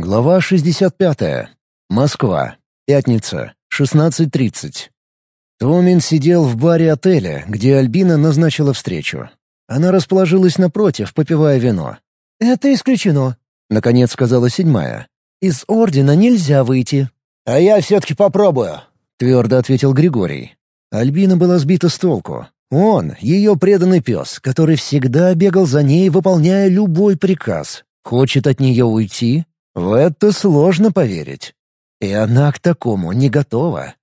Глава 65. Москва. Пятница. 16.30. Томин сидел в баре отеля, где Альбина назначила встречу. Она расположилась напротив, попивая вино. «Это исключено», — наконец сказала седьмая. «Из Ордена нельзя выйти». «А я все-таки попробую», — твердо ответил Григорий. Альбина была сбита с толку. Он — ее преданный пес, который всегда бегал за ней, выполняя любой приказ. Хочет от нее уйти? В это сложно поверить. И она к такому не готова.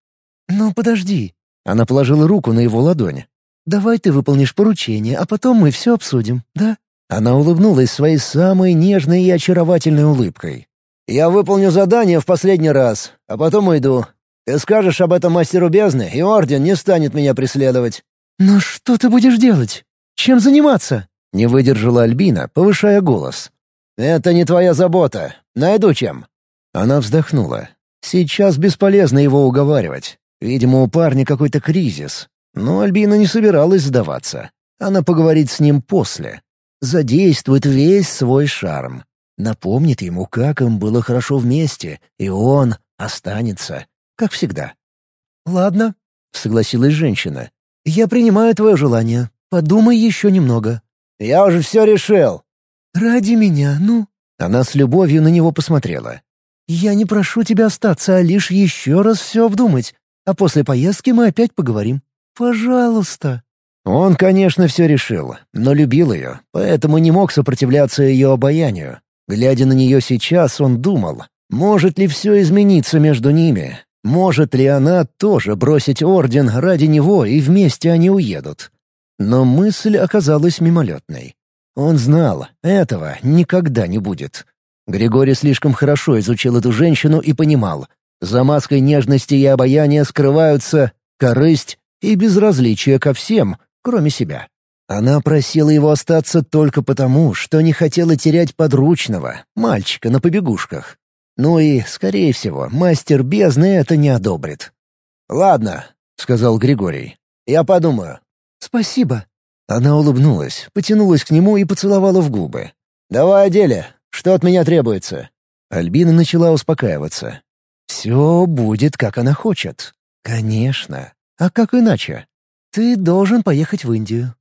«Ну, подожди». Она положила руку на его ладонь. «Давай ты выполнишь поручение, а потом мы все обсудим, да?» Она улыбнулась своей самой нежной и очаровательной улыбкой. «Я выполню задание в последний раз, а потом уйду. Ты скажешь об этом мастеру бездны, и Орден не станет меня преследовать». «Но что ты будешь делать? Чем заниматься?» Не выдержала Альбина, повышая голос. «Это не твоя забота. Найду чем». Она вздохнула. Сейчас бесполезно его уговаривать. Видимо, у парня какой-то кризис. Но Альбина не собиралась сдаваться. Она поговорит с ним после. Задействует весь свой шарм. Напомнит ему, как им было хорошо вместе, и он останется, как всегда. «Ладно», — согласилась женщина. «Я принимаю твое желание. Подумай еще немного». «Я уже все решил». «Ради меня, ну?» Она с любовью на него посмотрела. «Я не прошу тебя остаться, а лишь еще раз все обдумать. А после поездки мы опять поговорим. Пожалуйста». Он, конечно, все решил, но любил ее, поэтому не мог сопротивляться ее обаянию. Глядя на нее сейчас, он думал, может ли все измениться между ними, может ли она тоже бросить орден ради него и вместе они уедут. Но мысль оказалась мимолетной. Он знал, этого никогда не будет. Григорий слишком хорошо изучил эту женщину и понимал, за маской нежности и обаяния скрываются корысть и безразличие ко всем, кроме себя. Она просила его остаться только потому, что не хотела терять подручного, мальчика на побегушках. Ну и, скорее всего, мастер бездны это не одобрит. «Ладно», — сказал Григорий. «Я подумаю». «Спасибо». Она улыбнулась, потянулась к нему и поцеловала в губы. «Давай о деле. Что от меня требуется?» Альбина начала успокаиваться. «Все будет, как она хочет. Конечно. А как иначе?» «Ты должен поехать в Индию.